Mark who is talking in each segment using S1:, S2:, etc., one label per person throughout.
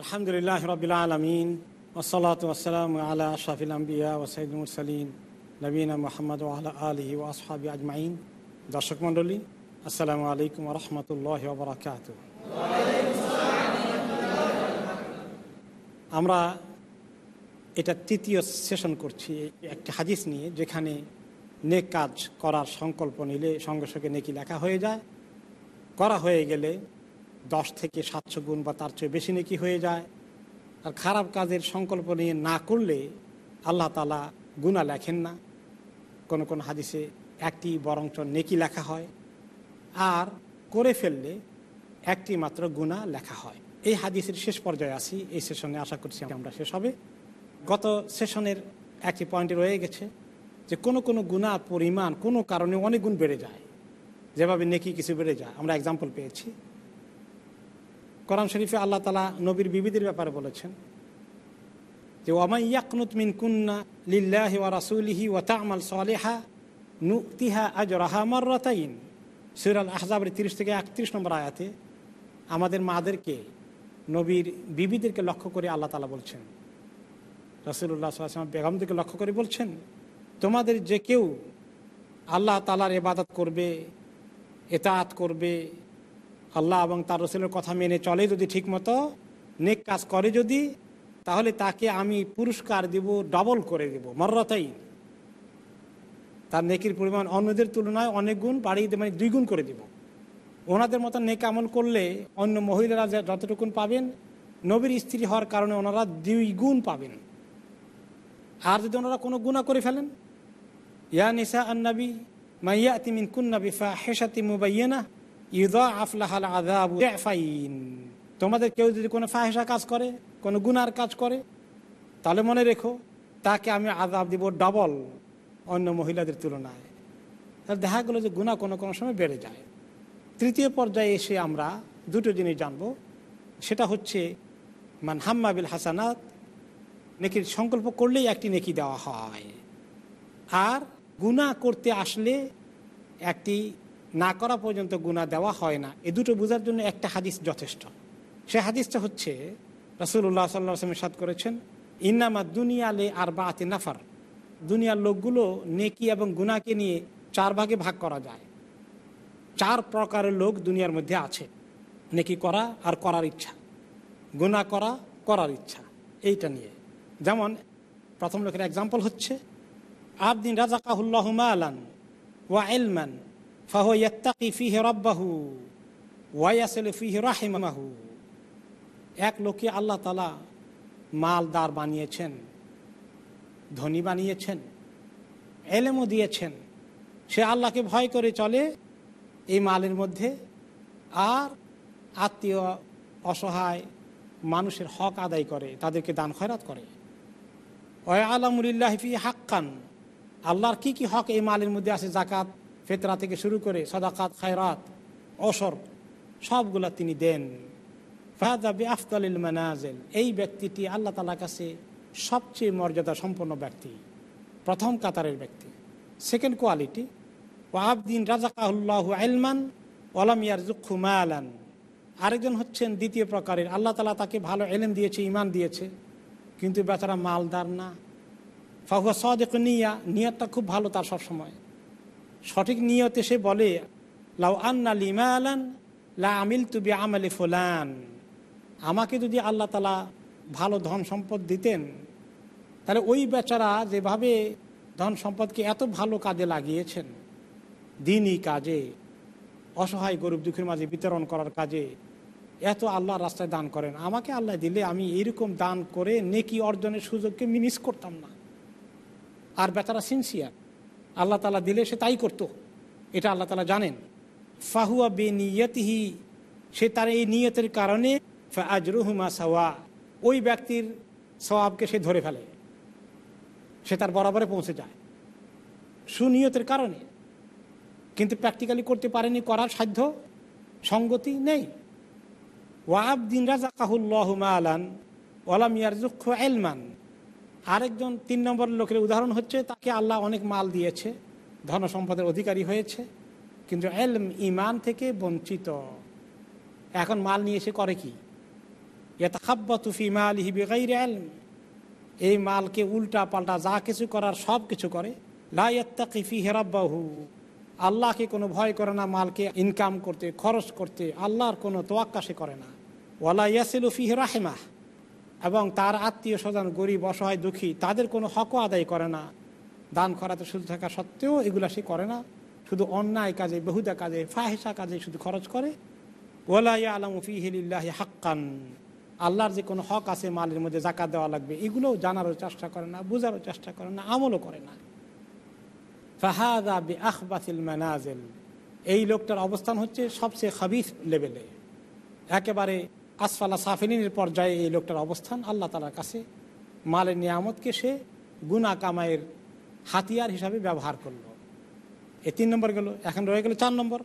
S1: আলহামদুলিল্লাহ রবিল আলমিন ওসলাত ওসালাম আলা আশাফিল আম্বিয়া ওসাইদুল সালিম নবীনা মোহাম্মদ আলা আলহি ও আজমাইন। দর্শক মণ্ডলী, আসসালামু আলাইকুম রহমতুল্লাহ বরাকাত আমরা এটা তৃতীয় সেশন করছি, একটি হাদিস নিয়ে, যেখানে নেক কাজ করার সংকল্প নিলে সঙ্গে সঙ্গে নেকি লেখা হয়ে যায়। করা হয়ে গেলে দশ থেকে সাতশো গুণ বা তার চেয়ে বেশি নেকি হয়ে যায়। আর খারাপ কাজের সংকল্প নিয়ে না করলে আল্লাহ তালা গুণা লেখেন না। কোন কোন হাদিসে একটি বরঞ্চ নেকি লেখা হয় আর করে ফেললে একটি মাত্র গুণা লেখা হয়। এই হাদিসের শেষ পর্যায়ে আসি, এই সেশনে আশা করছি আমরা শেষ হবে। গত সেশনের একটি পয়েন্টে রয়ে গেছে যে কোনো কোনো গুণার পরিমাণ কোনো কারণে অনেক গুণ বেড়ে যায়। যেভাবে নেকি কিছু বেড়ে যায়। আমরা এক্সাম্পল পেয়েছি। কোরআন শরীফে আল্লাহ তালা নবীর বিবিদের ব্যাপারে বলেছেন যে ওয়ামাইয়াকনুত মিন কুন্না লিল্লাহি ওয়া রাসুলিহি ওয়া তা'মাল সালিহা নুতিহা আজরাহা মাররাতাইন। সূরা আহজাবের তিরিশ থেকে একত্রিশ নম্বর আয়াতে আমাদের মাদেরকে, নবীর বিবিদেরকে লক্ষ্য করে আল্লাহ তালা বলছেন। রসুল্লাহ সাল্লাম বেগমদেরকে লক্ষ্য করে বলছেন, তোমাদের যে কেউ আল্লাহ তালার এবাদত করবে এতাত করবে আল্লাহ এবং তার রসুলের কথা মেনে চলে যদি ঠিকমতো নেক কাজ করে যদি, তাহলে তাকে আমি পুরস্কার দিব ডবল করে দেব মর্রতাই তার নেকির পরিমাণ অন্যদের তুলনায় অনেক গুণ বাড়িয়ে মানে দুই গুণ করে দিব। ওনাদের মতো নেক আমল করলে অন্য মহিলারা যতটুকুন পাবেন, নবীর স্ত্রী হওয়ার কারণে ওনারা দুই গুণ পাবেন। আর যদি ওনারা কোনো গুণা করে ফেলেন, ইয়া নিসা আন্নাবি মাইয়া তিমিন কুন্নাবি ফা হেসাতি মুবাইয়েনা আফলাহাল ফাইন তোমাদের কেউ যদি কোনো ফাহেসা কাজ করে, কোনো গুনার কাজ করে, তাহলে মনে রেখো, তাকে আমি আদাব দিব ডবল অন্য মহিলাদের তুলনায়। তাহলে দেখা গেলো যে গুণা কোনো কোনো সময় বেড়ে যায়। তৃতীয় পর্যায়ে এসে আমরা দুটো জিনিস জানব। সেটা হচ্ছে, মান হাম্মাবিল হাসানাত, নেকির সংকল্প করলেই একটি নেকি দেওয়া হয়। আর গুণা করতে আসলে একটি না করা পর্যন্ত গুণা দেওয়া হয় না। এ দুটো বোঝার জন্য একটা হাদিস যথেষ্ট। সে হাদিসটা হচ্ছে রাসুল্লাহ সাল্লাহ সাদ করেছেন, ইন্নামা দুনিয়ালে আর বা আতে নাফার। দুনিয়ার লোকগুলো নেকি এবং গুনাকে নিয়ে চার ভাগে ভাগ করা যায়। চার প্রকারের লোক দুনিয়ার মধ্যে আছে। নেকি করা আর করার ইচ্ছা। গুণা করা, করার ইচ্ছা। এইটা নিয়ে। যেমন, প্রথম লোকের এক্সাম্পল হচ্ছে, আবদিন রাজাকাহুল্লাহ আলান ওয়া এলমান রব্বাহু এক লোকে আল্লাহ তালা মালদার বানিয়েছেন, ধনী বানিয়েছেন, এলেমও দিয়েছেন। সে আল্লাহকে ভয় করে চলে এই মালের মধ্যে আর আত্মীয় অসহায় মানুষের হক আদায় করে, তাদেরকে দান খয়রাত করে। ওয় আলামুলিল্লাহি হাক্কান, আল্লাহর কি কি হক এই মালের মধ্যে আছে? জাকাত ফেতরা থেকে শুরু করে সদাকাত, খায়রাত, অসর, সবগুলা তিনি দেন। ফাহাদাবি আফতালিল মানাজেল। এই ব্যক্তিটি আল্লাহ তালার কাছে সবচেয়ে মর্যাদা সম্পন্ন ব্যক্তি, প্রথম কাতারের ব্যক্তি। সেকেন্ড কোয়ালিটি ও আবদিন রাজাকাহুল্লাহ আলমান ওলামিয়ার জুক্ষু মায়ালান আরেকজন হচ্ছেন দ্বিতীয় প্রকারের। আল্লাহ তালা তাকে ভালো এলেম দিয়েছে ইমান দিয়েছে, কিন্তু বেচারা মালদার না। ফাহুয়া সদেক নিয়া, নিয়তটা খুব ভালো তার সবসময়। সঠিক নিয়তে সে বলে, লাউ আন্না লিমা আলান লা আমিল তুবি আমালি ফুলান। আমাকে যদি আল্লাহ তালা ভালো ধন সম্পদ দিতেন, তাহলে ওই বেচারা যেভাবে ধন সম্পদকে এত ভালো কাজে লাগিয়েছেন, দিনই কাজে, অসহায় গরিব দুঃখের মাঝে বিতরণ করার কাজে, এত আল্লাহ রাস্তায় দান করেন। আমাকে আল্লাহ দিলে আমি এরকম দান করে নেকি অর্জনের সুযোগকে মিনিস করতাম না। আর বেচারা সিনসিয়ার। আল্লাহ তালা দিলে সে তাই করতো। এটা আল্লাহ তালা জানেন। ফাহুয়া বে নিয়তিহি সে তার এই নিয়তের কারণে আজরুহুমা সাওয়া, ওই ব্যক্তির সবাবকে সে ধরে ফেলে। সে তার বরাবরে পৌঁছে যায়। সুনিয়তের কারণে। কিন্তু প্র্যাকটিক্যালি করতে পারেনি, করার সাধ্য, সঙ্গতি নেই। ওয়াব দিন রাজা কাহুল্লাহমা আলান ওলাম ইয়ারজুক্ষ এলমান আরেকজন তিন নম্বর লোকের উদাহরণ হচ্ছে, তাকে আল্লাহ অনেক মাল দিয়েছে, ধন সম্পদের অধিকারী হয়েছে, কিন্তু এলম ইমান থেকে বঞ্চিত। এখন মাল নিয়ে এসে করে কি? মাল আলম এই মালকে উল্টা পাল্টা যা কিছু করার সব কিছু করে। হেরাব্বাহু আল্লাহকে কোনো ভয় করে না মালকে ইনকাম করতে, খরচ করতে, আল্লাহর কোনো তোয়াক্কা সে করে না। ওয়ালা ফিহ রাহেমাহ। এবং তার আত্মীয় স্বজন গরিব, অসহায়, দুঃখী, তাদের কোনো হকও আদায় করে না। দান করাতে শুধু থাকা সত্ত্বেও এগুলা সে করে না। শুধু অন্যায় কাজে, বহুদা কাজে ফাহেসা কাজে শুধু খরচ করে। ওলা আলম ফিহিল্লাহি হাক্কান। আল্লাহর যে কোনো হক আছে মালের মধ্যে জাকাত দেওয়া লাগবে, এগুলোও জানারও চেষ্টা করে না, বোঝারও চেষ্টা করে না, আমলও করে না। ফাহাদা বি আখবাতিল মানাজেল। এই লোকটার অবস্থান হচ্ছে সবচেয়ে খাবিফ লেভেলে। একেবারে আসফালা সাফিনের পর্যায়ে এই লোকটার অবস্থান। আল্লাহ তালার কাছে মালের নিয়ামতকে সে গুনা কামাইয়ের হাতিয়ার হিসাবে ব্যবহার করল। এ তিন নম্বর গেল, এখন রয়ে গেল চার নম্বর।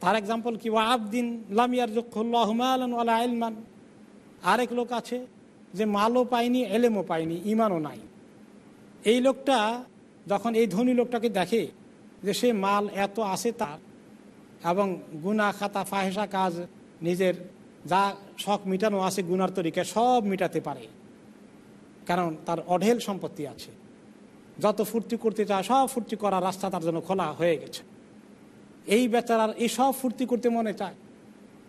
S1: তার এক্সাম্পল কি? ওয়া আবদিন লামিয়ার জুল্লাহমালা আলমান আরেক লোক আছে যে মালও পায়নি, এলেমও পায়নি ইমানও নাই। এই লোকটা যখন এই ধনী লোকটাকে দেখে যে সে মাল এত আছে তার এবং গুনা খাতা ফাহেসা কাজ নিজের যা শখ মিটানো আছে, গুনার তরিকায় সব মিটাতে পারে। কারণ তার অঢেল সম্পত্তি আছে। যত ফুর্তি করতে চায়, সব ফুর্তি করার রাস্তা তার জন্য খোলা হয়ে গেছে। এই বেচারার এই সব ফুর্তি করতে মনে চায়,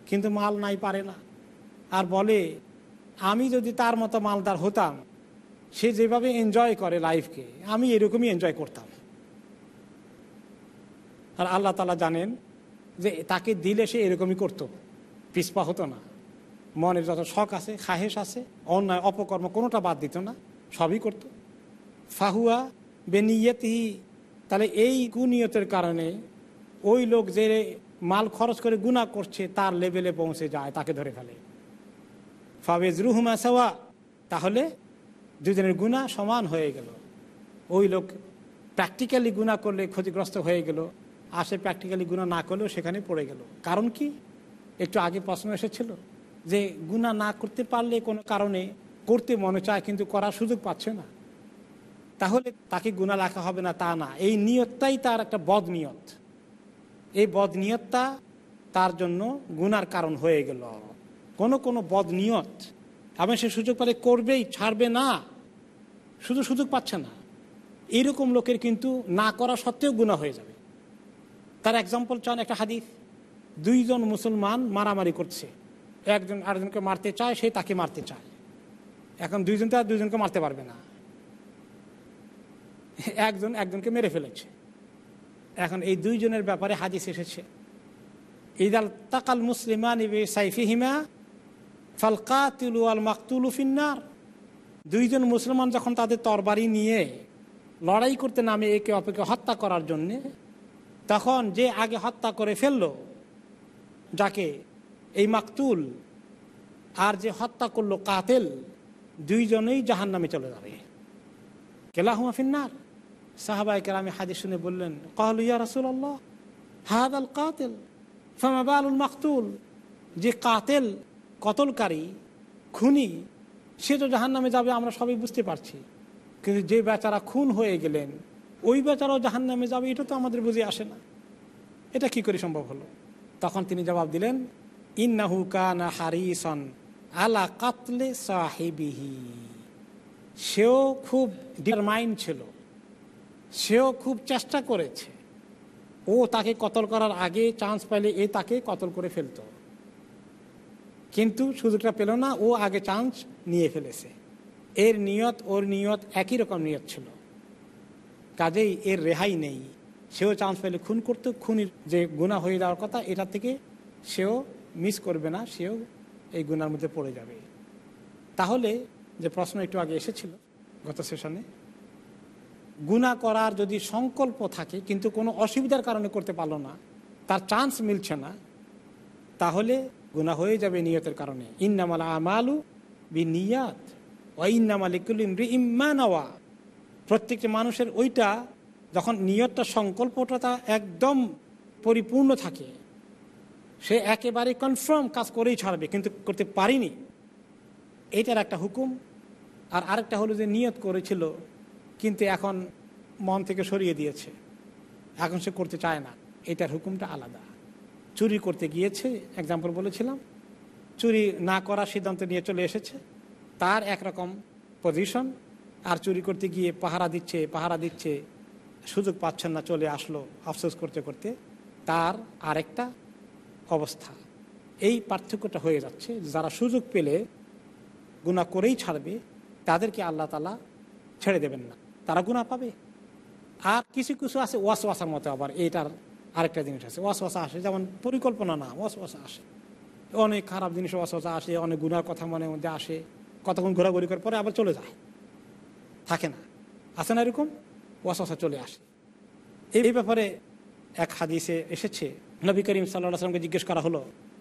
S1: কিন্তু মাল নাই, পারে না। আর বলে, আমি যদি তার মতো মালদার হতাম, সে যেভাবে এনজয় করে লাইফকে আমি এরকমই এনজয় করতাম। আর আল্লাহ তালা জানেন যে তাকে দিলে সে এরকমই করতো, পিসপা হতো না। মনের যত শখ আছে খাহেস আছে, অন্যায়, অপকর্ম কোনোটা বাদ দিত না, সবই করত। ফাহুয়া বেনিয়তহি তাহলে এই কুনিয়তের কারণে ওই লোক যে মাল খরচ করে গুণা করছে, তার লেভেলে পৌঁছে যায়, তাকে ধরে ফেলে। ফাবেজ রুহুমা সাওয়া, তাহলে দুজনের গুণা সমান হয়ে গেল। ওই লোক প্র্যাকটিক্যালি গুণা করলে ক্ষতিগ্রস্ত হয়ে গেল, আর সে প্র্যাকটিক্যালি গুণা না করলেও সেখানে পড়ে গেল। কারণ কি? একটু আগে প্রশ্ন এসেছিল যে গুণা না করতে পারলে কোনো কারণে করতে মনে চায় কিন্তু করার সুযোগ পাচ্ছে না। তাহলে তাকে গুণা রাখা হবে না তা না। এই নিয়তটাই তার একটা বদ নিয়ত। এই বদ নিয়তটা তার জন্য গুনার কারণ হয়ে গেল। কোনো কোনো বদ নিয়ত এবং সে সুযোগ পালে করবেই, ছাড়বে না। শুধু সুযোগ পাচ্ছে না। এইরকম লোকের কিন্তু না করা সত্ত্বেও গুণা হয়ে যাবে। তার এক্সাম্পল চান একটা হাদিস। দুইজন মুসলমান মারামারি করছে। একজন আরেকজনকে মারতে চায়, সে তাকে মারতে চায়। এখন দুইজন তো আর দুইজনকে মারতে পারবে না। একজন একজনকে মেরে ফেলেছে। এখন এই দুইজনের ব্যাপারে হাদিস এসেছে। ঈদাল তাকাল মুসলিমান সাইফিহিমা ফালকাতিলু আল মাকতুলু ফিন্নার। দুইজন মুসলমান যখন তাদের তরবারি নিয়ে লড়াই করতে নামে একে অপেকে হত্যা করার জন্যে, তখন যে আগে হত্যা করে ফেলল, যাকে এই মাকতুল আর যে হত্যা করল কাতেল, দুইজনেই জাহান নামে চলে যাবে। কেলাহুমা ফিন্নার? সাহাবাই কেরামে হাদিস শুনে বললেন কহলু ইয়া রসুল্লাহ হাদ আল কাতেল ফামাবালুল মাকতুল? যে কাতেল কতলকারী, খুনি, সে তো জাহান নামে যাবে, আমরা সবাই বুঝতে পারছি। কিন্তু যে বেচারা খুন হয়ে গেলেন, ওই বেচারাও জাহান নামে যাবে, এটা তো আমাদের বুঝে আসে না। এটা কি করে সম্ভব হলো? তখন তিনি জবাব দিলেন ইন্নাহু কানা হারিসন আলা কাতলে সাহেবিহি। সেও খুব ডিটারমাইন্ড ছিল। সেও খুব চেষ্টা করেছে। ও তাকে কতল করার আগে চান্স পাইলে এ তাকে কতল করে ফেলত। কিন্তু সুযোগটা পেল না, ও আগে চান্স নিয়ে ফেলেছে। এর নিয়ত, ওর নিয়ত একই রকম নিয়ত ছিল। কাজেই এর রেহাই নেই। সেও চান্স পেলে খুন করতো। খুনির যে গুণা হয়ে যাওয়ার কথা এটা থেকে সেও মিস করবে না, সেও এই গুণার মধ্যে পড়ে যাবে। তাহলে যে প্রশ্ন একটু আগে এসেছিল গত সেশনে, গুণা করার যদি সংকল্প থাকে, কিন্তু কোনো অসুবিধার কারণে করতে পারল না, তার চান্স মিলছে না, তাহলে গুণা হয়ে যাবে নিয়তের কারণে। ইন্নামাল আমালু বি নিয়াত ও ইন্নামালিকুল ইম্মানওয়া প্রত্যেকটি মানুষের ওইটা যখন নিয়তটা, সংকল্পটা তা একদম পরিপূর্ণ থাকে সে একেবারে কনফার্ম কাজ করেই ছাড়বে, কিন্তু করতে পারিনি। এইটার একটা হুকুম। আর আরেকটা হলো যে নিয়ত করেছিল, কিন্তু এখন মন থেকে সরিয়ে দিয়েছে। এখন সে করতে চায় না। এটার হুকুমটা আলাদা। চুরি করতে গিয়েছে এক্সাম্পল বলেছিলাম। চুরি না করার সিদ্ধান্ত নিয়ে চলে এসেছে। তার একরকম পজিশন আর চুরি করতে গিয়ে পাহারা দিচ্ছে পাহারা দিচ্ছে, সুযোগ পাচ্ছেন না, চলে আসলো, আফসোস করতে করতে। তার আরেকটা অবস্থা এই পার্থক্যটা হয়ে যাচ্ছে, যারা সুযোগ পেলে গুণা করেই ছাড়বে, তাদেরকে আল্লাহ তালা ছেড়ে দেবেন না। তারা গুণা পাবে। আর কিছু কিছু আছে ওয়াস ওয়াসার মতো আবার, এইটার আরেকটা জিনিস আছে। ওয়াস ওয়াসা আসে, যেমন পরিকল্পনা না ওয়াস ওয়াসা আসে। অনেক খারাপ জিনিস ওয়াস ওয়াসা আসে, অনেক গুণার কথা মনের মধ্যে আসে, কতক্ষণ ঘোরাঘুরি করে পরে আবার চলে যায়। থাকে না। আসে না এরকম? ওয়াস ওয়াসা চলে আসে। এই ব্যাপারে এক হাদিসে এসেছে নবী করিম সাল্লাহ আসলামকে জিজ্ঞেস করা হলো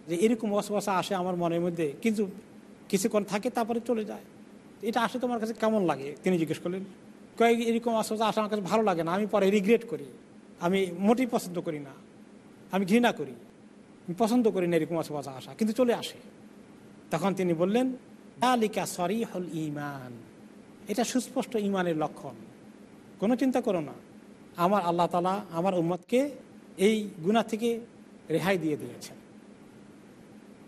S1: যে এরকম ওয়াসওয়াসা আসে আমার মনের মধ্যে, কিন্তু কিছুক্ষণ থাকে তারপরে চলে যায়। এটা আসে তোমার কাছে কেমন লাগে? তিনি জিজ্ঞেস করলেন কয়েক এরকম ওয়াসওয়াসা আসে আমার কাছে ভালো লাগে না, আমি পরে রিগ্রেট করি। আমি মোটেই পছন্দ করি না, আমি ঘৃণা করি। আমি পছন্দ করি না এরকম ওয়াসওয়াসা আসা, কিন্তু চলে আসে। তখন তিনি বললেন আলিকা সরি হল ইমান এটা সুস্পষ্ট ইমানের লক্ষণ। কোনো চিন্তা করো না। আমার আল্লাহ তালা আমার উম্মতকে এই গুণা থেকে রেহাই দিয়ে দিয়েছেন।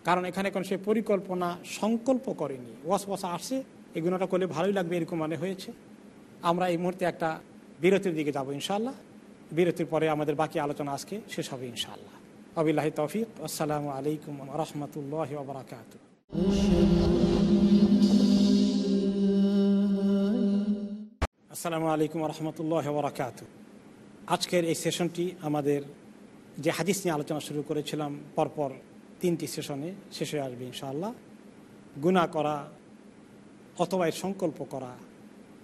S1: কারণ এখানে কোনো সে পরিকল্পনা, সংকল্প করেনি। ওয়াস ওয়াসা আসছে, এই গুণাটা করলে ভালোই লাগবে এরকম মানে হয়েছে। আমরা এই মুহূর্তে একটা বিরতির দিকে যাব ইনশাল্লাহ বিরতির পরে আমাদের বাকি আলোচনা আজকে শেষ হবে ইনশাল্লাহ আবিল্লাহ তৌফিক, আসসালামু আলাইকুম রহমতুল্লাহ বারাকাত আসসালামু আলাইকুম রহমতুল্লাহ বারাকাত আজকের এই সেশনটি আমাদের যে হাদিস নিয়ে আলোচনা শুরু করেছিলাম, পরপর তিনটি সেশনে, শেষ হয়ে আসবে ইনশাআল্লাহ। গুণা করা, অথবা এর সংকল্প করা,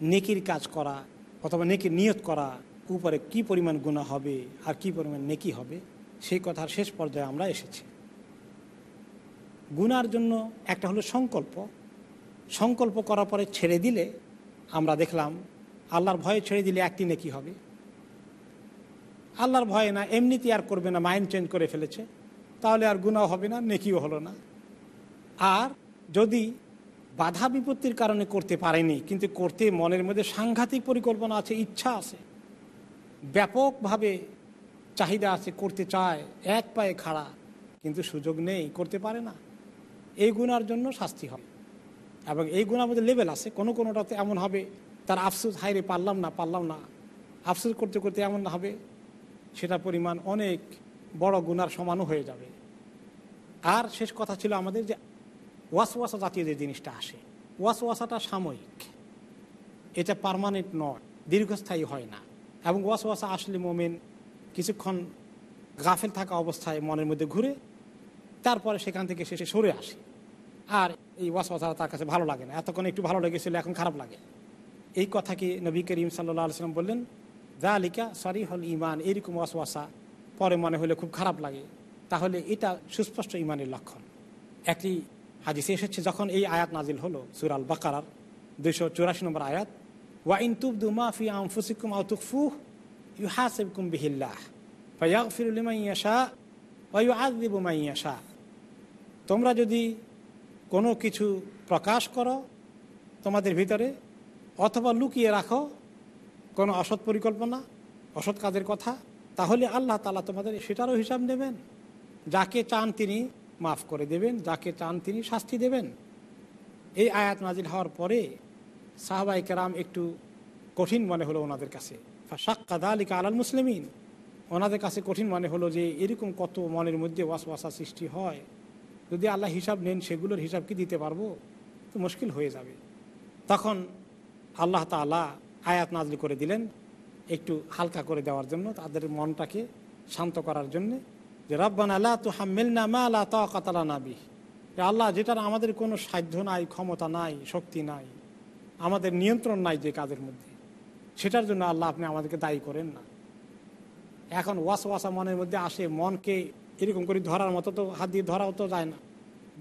S1: নেকির কাজ করা, অথবা নেকির নিয়ত করা, উপরে কি পরিমাণ গুণা হবে আর কি পরিমাণ নেকি হবে, সেই কথার শেষ পর্যায়ে আমরা এসেছি। গুনার জন্য একটা হলো সংকল্প। সংকল্প করার পরে ছেড়ে দিলে আমরা দেখলাম, আল্লাহর ভয়ে ছেড়ে দিলে একটি নেকি হবে। আল্লাহর ভয়ে না এমনিতে আর করবে না মাইন্ড চেঞ্জ করে ফেলেছে। তাহলে আর গুণাও হবে না, নেকিও হলো না। আর যদি বাধা বিপত্তির কারণে করতে পারেনি, কিন্তু করতে মনের মধ্যে সাংঘাতিক পরিকল্পনা আছে, ইচ্ছা আছে, ব্যাপকভাবে চাহিদা আছে, করতে চায়, এক পায়ে খাড়া, কিন্তু সুযোগ নেই, করতে পারে না, এই গুণার জন্য শাস্তি হবে। এবং এই গুণার মধ্যে লেভেল আছে, কোনো কোনোটাতে এমন হবে, তার আফসোস হাইরে পারলাম না পারলাম না, আফসোস করতে করতে এমন হবে সেটা পরিমাণ অনেক বড় গুনার সমানও হয়ে যাবে। আর শেষ কথা ছিল আমাদের যে ওয়াস ওয়াসা জাতীয় যে জিনিসটা আসে ওয়াস ওয়াসাটা সাময়িক। এটা পারমানেন্ট নয়, দীর্ঘস্থায়ী হয় না। এবং ওয়াস ওয়াসা আসলে মোমেন কিছুক্ষণ গাফেল থাকা অবস্থায় মনের মধ্যে ঘুরে তারপরে সেখান থেকে শেষে সরে আসে। আর এই ওয়াস ওয়াসা তার কাছে ভালো লাগে না। এতক্ষণ একটু ভালো লেগেছিল, এখন খারাপ লাগে। এই কথা কি নবী করিম সাল্লাহ আলসালাম বললেন? যা আলিকা সরি হল ইমান এরকম ওয়াসওয়াসা পরে মনে হলে খুব খারাপ লাগে। তাহলে এটা সুস্পষ্ট ইমানের লক্ষণ। একটি হাদিসে এসেছে, যখন এই আয়াত নাজিল হলো সুরাল বাকারার দুইশো চুরাশি নম্বর আয়াত ওয়া ইন তুবদু মাফি আমফুসিকুম আউতুকফুহ ইউ হাসিবকুম বিহিল্লাহ, ফায়াগফিরু লিমান ইয়াশা ওয়া ইউআযিবু মান ইয়াশা। তোমরা যদি কোনো কিছু প্রকাশ করো তোমাদের ভিতরে, অথবা লুকিয়ে রাখো কোনো অসৎ পরিকল্পনা, অসৎ কাজের কথা, তাহলে আল্লাহ তালা তোমাদের সেটারও হিসাব নেবেন। যাকে চান তিনি মাফ করে দেবেন, যাকে চান তিনি শাস্তি দেবেন। এই আয়াত নাজিল হওয়ার পরে সাহবাই কেরাম একটু কঠিন মনে হলো ওনাদের কাছে। সাক্কাদা আলিকা আলাল মুসলিমিন। ওনাদের কাছে কঠিন মনে হলো যে, এরকম কত মনের মধ্যে ওয়াসওয়াসা সৃষ্টি হয়। যদি আল্লাহ হিসাব নেন, সেগুলোর হিসাব কি দিতে পারব? তো মুশকিল হয়ে যাবে। তখন আল্লাহ তালা আয়াত নাজলি করে দিলেন একটু হালকা করে দেওয়ার জন্য, তাদের মনটাকে শান্ত করার জন্য যে, রব্বান আল্লাহ তো হাম্মেল না মা আল্লাহ তাকাতালা নাবি আল্লাহ, যেটার আমাদের কোনো সাধ্য নাই, ক্ষমতা নাই, শক্তি নাই, আমাদের নিয়ন্ত্রণ নাই যে কাজের মধ্যে, সেটার জন্য আল্লাহ আপনি আমাদেরকে দায়ী করেন না। এখন ওয়াস ওয়াসা মনের মধ্যে আসে, মনকে এরকম করে ধরার মতো তো, হাত দিয়ে ধরাও তো যায় না,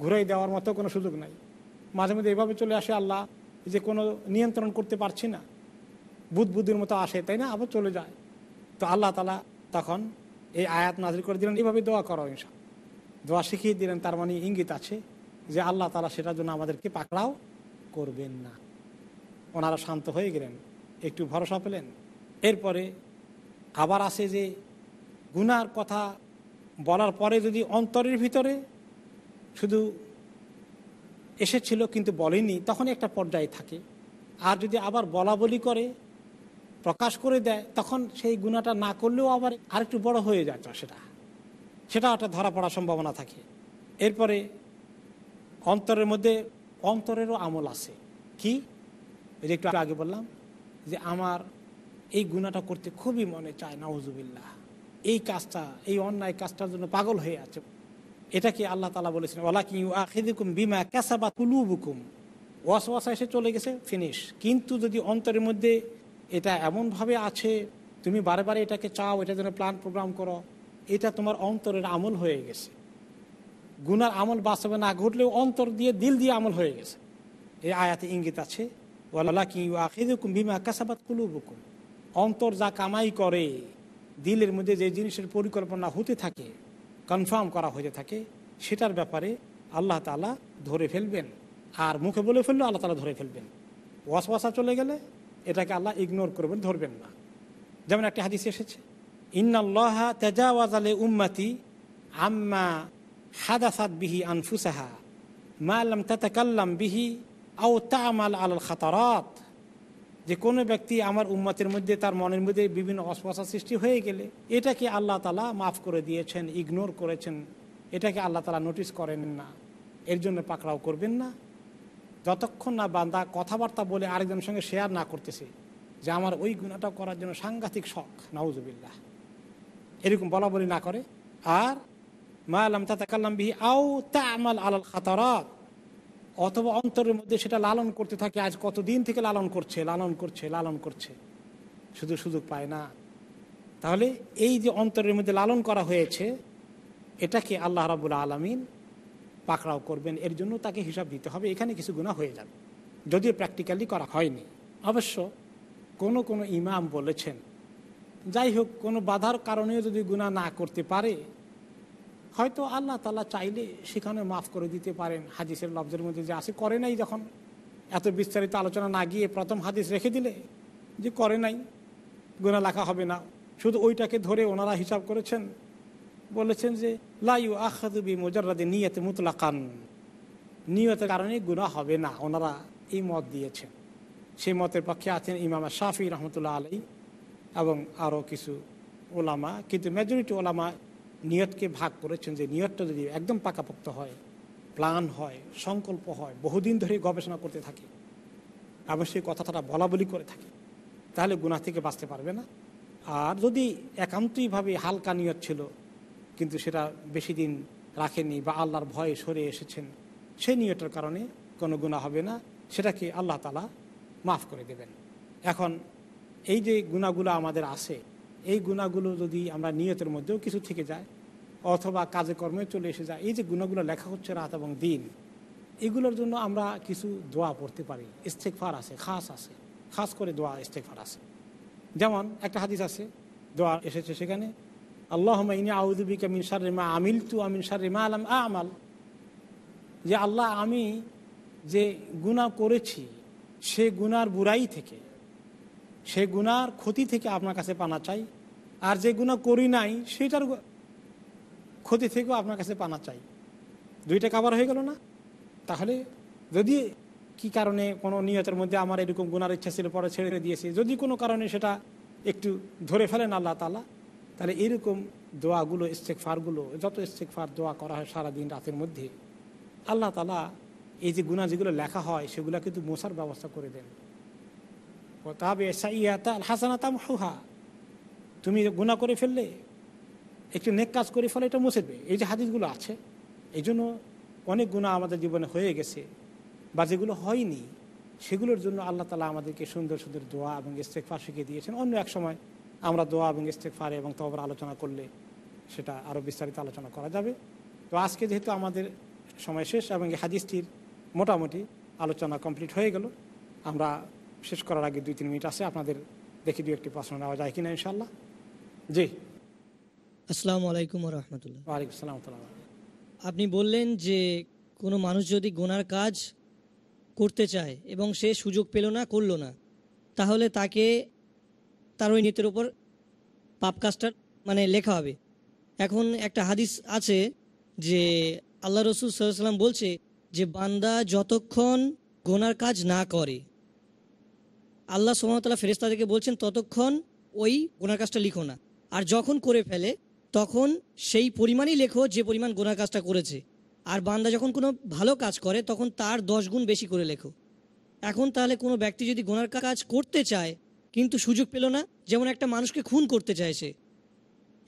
S1: ঘুরাই দেওয়ার মতো কোনো সুযোগ নাই। মাঝে মধ্যে এভাবে চলে আসে আল্লাহ, যে কোনো নিয়ন্ত্রণ করতে পারছি না। বুধ বুদ্ধির মতো আসে, তাই না? আবার চলে যায়। তো আল্লাহ তালা তখন এই আয়াত নাজির করে দিলেন। এভাবে দোয়া করো, ইনশা। দোয়া শিখিয়ে দিলেন, তার মানে ইঙ্গিত আছে যে আল্লাহ তালা সেটার জন্য আমাদেরকে পাকড়াও করবেন না। ওনারা শান্ত হয়ে গেলেন, একটু ভরসা পেলেন। এরপরে আবার আসে যে গুনার কথা বলার পরে যদি অন্তরের ভিতরে শুধু এসেছিল কিন্তু বলেনি তখন একটা পর্যায়ে থাকে। আর যদি আবার বলা বলি করে প্রকাশ করে দেয়, তখন সেই গুণাটা না করলেও আবার আরেকটু বড় হয়ে যায় সেটা। সেটা একটা ধরা পড়ার সম্ভাবনা থাকে। এরপরে অন্তরের মধ্যে অন্তরেরও আমল আছে। কি? এই যে একটু আগে বললাম যে আমার এই গুণাটা করতে খুবই মনে চায় নওয়াজুবিল্লাহ এই কাজটা, এই অন্যায় কাজটার জন্য পাগল হয়ে আছে। এটা কি আল্লাহ তালা বলেছেন? ওলা কি আখিদুকুম বিমা ক্যাসাবা কুলুবুকুম। ওয়াস ওয়াসা এসে চলে গেছে, ফিনিশ। কিন্তু যদি অন্তরের মধ্যে এটা এমনভাবে আছে, তুমি বারে বারে এটাকে চাও, এটা যেন প্ল্যান প্রোগ্রাম করো, এটা তোমার অন্তরের আমল হয়ে গেছে। গুনার আমল বাস্তবে না ঘটলেও অন্তর দিয়ে, দিল দিয়ে আমল হয়ে গেছে। এই আয়াতে ইঙ্গিত আছে কি কুলুবুকুম। অন্তর যা কামাই করে, দিলের মধ্যে যে জিনিসের পরিকল্পনা হতে থাকে কনফার্ম করা হতে থাকে, সেটার ব্যাপারে আল্লাহ তালা ধরে ফেলবেন। আর মুখে বলে ফেললেও আল্লাহ তালা ধরে ফেলবেন। ওয়াসওয়াসা চলে গেলে এটাকে আল্লাহ ইগনোর করবেন, ধরবেন না। যেমন একটা হাদিস এসেছে, ইন্নাল্লাহ তেজাওয়াজ আলে উম্মাতি আম্মা হাদাসাদ বিহি আনফুসাহা, মা আল্লাম তাতাকাল্লাম বিহি আও তামাল আল খাতারাত। যে কোনো ব্যক্তি আমার উম্মতের মধ্যে, তার মনের মধ্যে বিভিন্ন অস্পশা সৃষ্টি হয়ে গেলে, এটাকে আল্লাহ তালা মাফ করে দিয়েছেন ইগনোর করেছেন। এটাকে আল্লাহ তালা নোটিস করেন না। এর জন্য পাকড়াও করবেন না। যতক্ষণ না বান্দা কথাবার্তা বলে আরেকজনের সঙ্গে শেয়ার না করতেছে, যে আমার ওই গুণাটা করার জন্য সাংঘাতিক শখ, নাউজুবিল্লাহ। এরকম বলা বলি না করে। আর মা আলাম তাতাকাল্লাম বিহি আও তা আমাল আলাল খাতারাত। অথবা অন্তরের মধ্যে সেটা লালন করতে থাকে, আজ কতদিন থেকে লালন করছে লালন করছে লালন করছে। শুধু সুযোগ পায় না। তাহলে এই যে অন্তরের মধ্যে লালন করা হয়েছে, এটাকে আল্লাহ রাবুল আলমিন পাকড়াও করবেন, এর জন্য তাকে হিসাব দিতে হবে, এখানে কিছু গুণা হয়ে যাবে। যদিও প্র্যাকটিক্যালি করা হয়নি। অবশ্য কোনো কোনো ইমাম বলেছেন, যাই হোক, কোনো বাধার কারণেও যদি গুণা না করতে পারে, হয়তো আল্লাহ তালা চাইলে সেখানে মাফ করে দিতে পারেন। হাদিসের লফজের মধ্যে যে আছে, করে নাই যখন। এত বিস্তারিত আলোচনা না গিয়ে প্রথম হাদিস রেখে দিলে যে করে নাই গুণা লেখা হবে না। শুধু ওইটাকে ধরে ওনারা হিসাব করেছেন বলেছেন যে লাইউ আখাদুবি মোজাররাদে নিয়তে মুতলাকান। নিয়তের কারণে গুণা হবে না, ওনারা এই মত দিয়েছেন। সেই মতের পক্ষে আছেন ইমামা শাফি রহমতুল্লাহ আলাই এবং আরও কিছু ওলামা। কিন্তু মেজরিটি ওলামা নিয়তকে ভাগ করেছেন যে, নিয়তটা যদি একদম পাকাপোক্ত হয় প্ল্যান হয়, সংকল্প হয়, বহুদিন ধরে গবেষণা করতে থাকে, এবং সেই কথাটা বলা বলি করে থাকে, তাহলে গুণা থেকে বাঁচতে পারবে না। আর যদি একান্তইভাবে হালকা নিয়ত ছিল কিন্তু সেটা বেশি দিন রাখেনি বা আল্লাহর ভয়ে সরে এসেছেন সেই নিয়তের কারণে কোনো গুণা হবে না। সেটাকে আল্লাহ তালা মাফ করে দেবেন। এখন এই যে গুণাগুলো আমাদের আছে, এই গুণাগুলো যদি আমরা নিয়তের মধ্যেও কিছু থেকে যায় অথবা কাজে কর্মে চলে এসে যায়, এই যে গুণাগুলো লেখা হচ্ছে রাত এবং দিন, এগুলোর জন্য আমরা কিছু দোয়া পড়তে পারি। ইস্তেকফার আছে, খাস আছে, খাস করে দোয়া ইস্তেকফার আছে। যেমন একটা হাদিস আছে, দোয়া এসেছে সেখানে আল্লাহ আমিল তু আমিন আমাল। যে আল্লাহ, আমি যে গুণা করেছি, সে গুনার বুড়াই থেকে, সে গুনার ক্ষতি থেকে আপনার কাছে পানা চাই। আর যে গুণা করি নাই, সেটার ক্ষতি থেকেও আপনার কাছে পানা চাই। দুইটা কাবার হয়ে গেল না? তাহলে যদি কি কারণে কোনো নিয়তের মধ্যে আমার এরকম গুনার ইচ্ছা ছিল, পরে ছেড়ে দিয়েছি, যদি কোনো কারণে সেটা একটু ধরে ফেলেন আল্লাহ তালা তাহলে এরকম দোয়াগুলো ইস্তেকফারগুলো যত ইস্তেকফার দোয়া করা হয় সারাদিন রাতের মধ্যে, আল্লাহ তালা এই যে গুণা যেগুলো লেখা হয়, সেগুলো কিন্তু মশার ব্যবস্থা করে দেন। তবে হাসানাতাম হুহা তুমি গুণা করে ফেললে, একটু নেক কাজ করে ফেলে এটা মুছে দেবে। এই যে হাদিসগুলো আছে এই জন্য অনেক গুণা আমাদের জীবনে হয়ে গেছে, বা যেগুলো হয়নি, সেগুলোর জন্য আল্লাহ তালা আমাদেরকে সুন্দর সুন্দর দোয়া এবং ইস্তেকফার শিখিয়ে দিয়েছেন। অন্য এক সময় আমরা দোয়া এবং ইস্তেকফার এবং তবর আলোচনা করলে সেটা আরও বিস্তারিত আলোচনা করা যাবে। তো আজকে যেহেতু আমাদের সময় শেষ এবং এই হাদিসটির মোটামুটি আলোচনা কমপ্লিট হয়ে গেল আমরা শেষ করার আগে দুই তিন মিনিট আছে আপনাদের দেখি দু একটি প্রশ্ন নেওয়া যায় কিনা ইনশাল্লাহ জি।
S2: আসসালামু আলাইকুম রহমতুল্লাহ।
S1: ওয়ালাইকুম সালাম
S2: আপনি বললেন যে কোনো মানুষ যদি গোনার কাজ করতে চায় এবং সে সুযোগ পেল না করল না তাহলে তাকে তার ওই নীতির ওপর পাপ কাজটার মানে লেখা হবে। এখন একটা হাদিস আছে যে আল্লাহ রসুল সাল্লাম বলছে যে, বান্দা যতক্ষণ গোনার কাজ না করে, আল্লাহ সুমতলা ফেরেস্তাদেরকে বলছেন, ততক্ষণ ওই গোনার কাজটা লিখো না। আর যখন করে ফেলে, তখন সেই পরিমাণই লেখো যে পরিমাণ গোনার কাজটা করেছে। আর বান্দা যখন কোনো ভালো কাজ করে, তখন তার দশ গুণ বেশি করে লেখো। এখন তাহলে কোনো ব্যক্তি যদি গোনার কাজ করতে চায় কিন্তু সুযোগ পেল না, যেমন একটা মানুষকে খুন করতে চাইছে।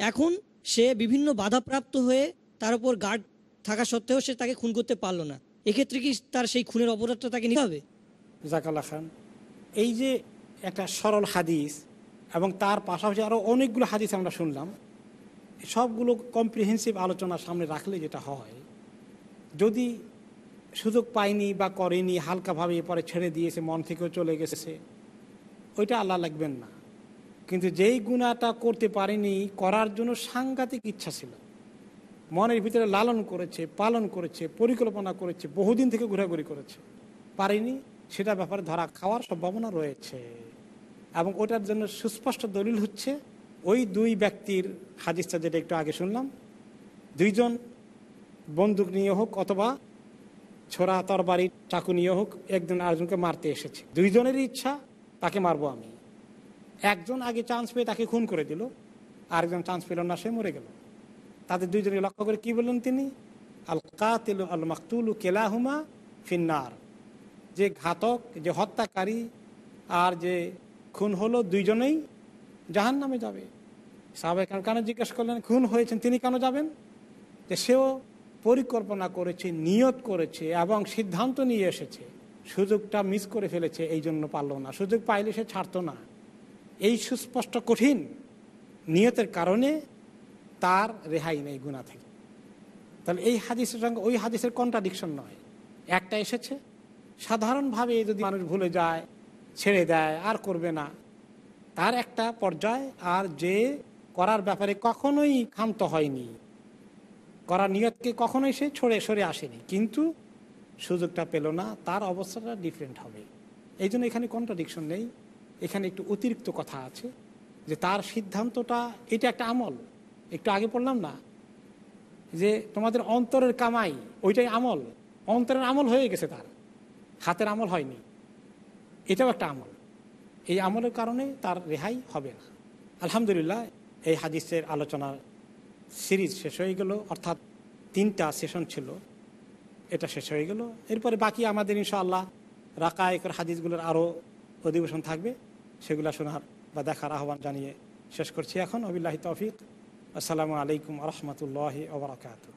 S2: এখন সে বিভিন্ন বাধাপ্রাপ্ত হয়ে তার উপর গার্ড থাকা সত্ত্বেও সে তাকে খুন করতে পারল না। এক্ষেত্রে কি তার সেই খুনের অপরাধটা তাকে নিতে হবে?
S1: জাকাল্লা খান, এই যে একটা সরল হাদিস এবং তার পাশাপাশি আরও অনেকগুলো হাদিস আমরা শুনলাম, সবগুলো কম্প্রিহেন্সিভ আলোচনা সামনে রাখলে যেটা হয়, যদি সুযোগ পায়নি বা করেনি, হালকাভাবে পরে ছেড়ে দিয়েছে, মন থেকেও চলে গেছে ওইটা আল্লাহ লাগবেন না। কিন্তু যেই গুণাটা করতে পারেনি, করার জন্য সাংঘাতিক ইচ্ছা ছিল। মনের ভিতরে লালন করেছে, পালন করেছে, পরিকল্পনা করেছে, বহুদিন থেকে ঘোরাঘুরি করেছে। পারেনি সেটা ব্যাপারে ধরা খাওয়ার সম্ভাবনা রয়েছে। এবং ওটার জন্য সুস্পষ্ট দলিল হচ্ছে, ওই দুই ব্যক্তির হাদিসটা যেটা একটু আগে শুনলাম, দুইজন বন্দুক নিয়ে হোক অথবা ছোড়া তরবারি, চাকু নিয়ে হোক, একজন আরেকজনকে মারতে এসেছে। দুইজনেরই ইচ্ছা তাকে মারবো আমি। একজন আগে চান্স পেয়ে তাকে খুন করে দিল, আরেকজন চান্স পেল না, সে মরে গেল। তাদের দুইজনকে লক্ষ্য করে কি বললেন তিনি? আল কাতিল আল মাকতুল কেলাহুমা ফিন্নার। যে ঘাতক, যে হত্যাকারী আর যে খুন হলো দুইজনেই জাহান নামে যাবে সাহাবাই কেন জিজ্ঞেস করলেন, খুন হয়েছেন, তিনি কেন যাবেন? যে সেও পরিকল্পনা করেছে, নিয়ত করেছে এবং সিদ্ধান্ত নিয়ে এসেছে। সুযোগটা মিস করে ফেলেছে, এই জন্য পারল না। সুযোগ পাইলে সে ছাড়তো না। এই সুস্পষ্ট কঠিন নিয়তের কারণে তার রেহাই নেই গুণা থেকে। তাহলে এই হাদিসের সঙ্গে, ওই হাদিসের কন্ট্রাডিকশন নয়। একটা এসেছে, সাধারণভাবে যদি মানুষ ভুলে যায়, ছেড়ে দেয়, আর করবে না, তার একটা পর্যায়, আর যে করার ব্যাপারে কখনোই ক্ষান্ত হয়নি, করার নিয়তকে কখনোই সে ছড়ে, সরে আসেনি। কিন্তু সুযোগটা পেল না, তার অবস্থাটা ডিফারেন্ট হবে। এই জন্য এখানে কন্ট্রাডিকশন নেই। এখানে একটু অতিরিক্ত কথা আছে যে তার সিদ্ধান্তটা, এটা একটা আমল। একটু আগে পড়লাম না? যে তোমাদের অন্তরের কামাই, ওইটাই আমল। অন্তরের আমল হয়ে গেছে তার। হাতের আমল হয়নি। এটাও একটা আমল। এই আমলের কারণে তার রেহাই হবে না। আলহামদুলিল্লাহ, এই হাদিসের আলোচনার সিরিজ শেষ হয়ে গেল। অর্থাৎ তিনটা সেশন ছিল। এটা শেষ হয়ে গেল। এরপরে বাকি আমাদের ইনশাআল্লাহ একর হাদিসগুলোর আরও অধিবেশন থাকবে, সেগুলো শোনার বা দেখার আহ্বান জানিয়ে শেষ করছি এখন। অবিল্লাহি তৌফিক। আসসালামু আলাইকুম রহমতুল্লাহ ওবরাকাতু